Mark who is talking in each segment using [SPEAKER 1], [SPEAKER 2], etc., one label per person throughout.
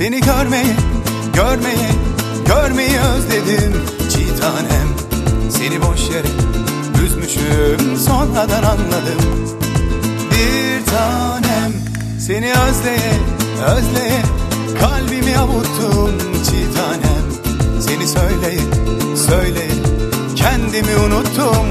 [SPEAKER 1] Seni görmeyi, görmeyi, görmeyi özledim Çiğ tanem. Seni boş yere üzmüşüm Sonradan anladım. Bir tanem Seni özleye, özleye Kalbimi avuttum çiğ tanem. Seni söyleye, söyleye Kendimi unuttum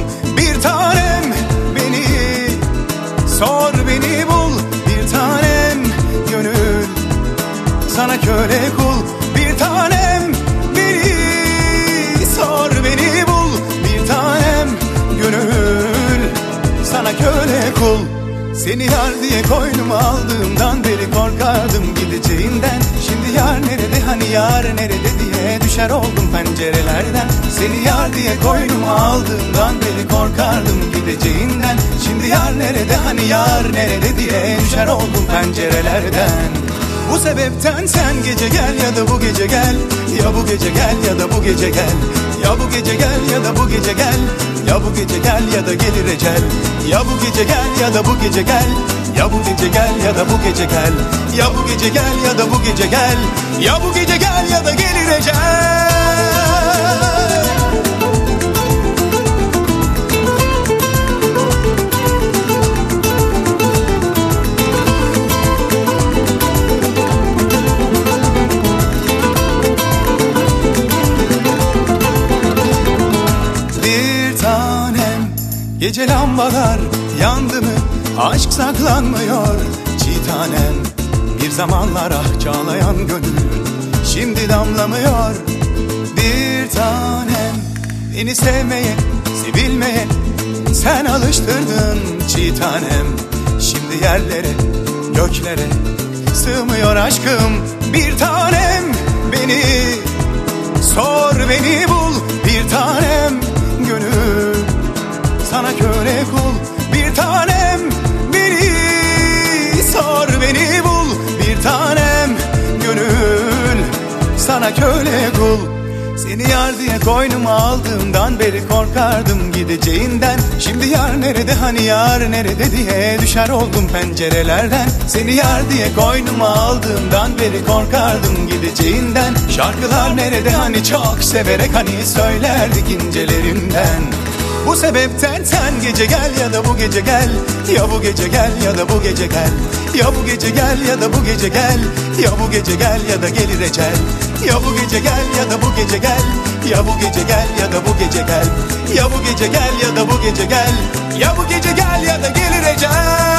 [SPEAKER 1] sana köle kul bir tanem Beni sor beni bul. Bir tanem Gönül sana köle kul. Seni yar diye koynuma aldığımdan beri korkardım gideceğinden. Şimdi yar nerede hani yar nerede diye düşer oldum pencerelerden. Seni yar diye koynuma aldığımdan beri korkardım gideceğinden. Şimdi yar nerede hani yar nerede diye düşer oldum pencerelerden bu sebepten sen gece gel ya da bu gece gel Ya bu gece gel ya da bu gece gel Ya bu gece gel ya da bu gece gel Ya bu gece gel ya da gelir ecel Ya bu gece gel ya da bu gece gel Ya bu gece gel ya da bu gece gel Ya bu gece gel ya da bu gece gel Ya bu gece gel ya da gelir ecel Gece lambalar yandı mı? Aşk saklanmıyor. Çiğ tanem bir zamanlar ah çağlayan gönül Şimdi damlamıyor. Bir tanem Beni sevmeye sevilmeye sen alıştırdın çiğ tanem. Şimdi yerlere göklere sığmıyor aşkım bir tanem. Beni Sor beni bul Köle kul. Seni yar diye koynuma aldığımdan beri korkardım gideceğinden. Şimdi yar nerede hani yar nerede diye düşer oldum pencerelerden. Seni yar diye koynuma aldığımdan beri korkardım gideceğinden. Şarkılar nerede hani çok severek hani söylerdik incelerinden bu sebepten sen gece gel ya da bu gece gel. Ya bu gece gel ya da bu gece gel. Ya bu gece gel ya da bu gece gel. Ya bu gece gel ya da gelir ecel Ya bu gece gel ya da bu gece gel. Ya bu gece gel ya da bu gece gel. Ya bu gece gel ya da bu gece gel. Ya bu gece gel ya da gelir ecel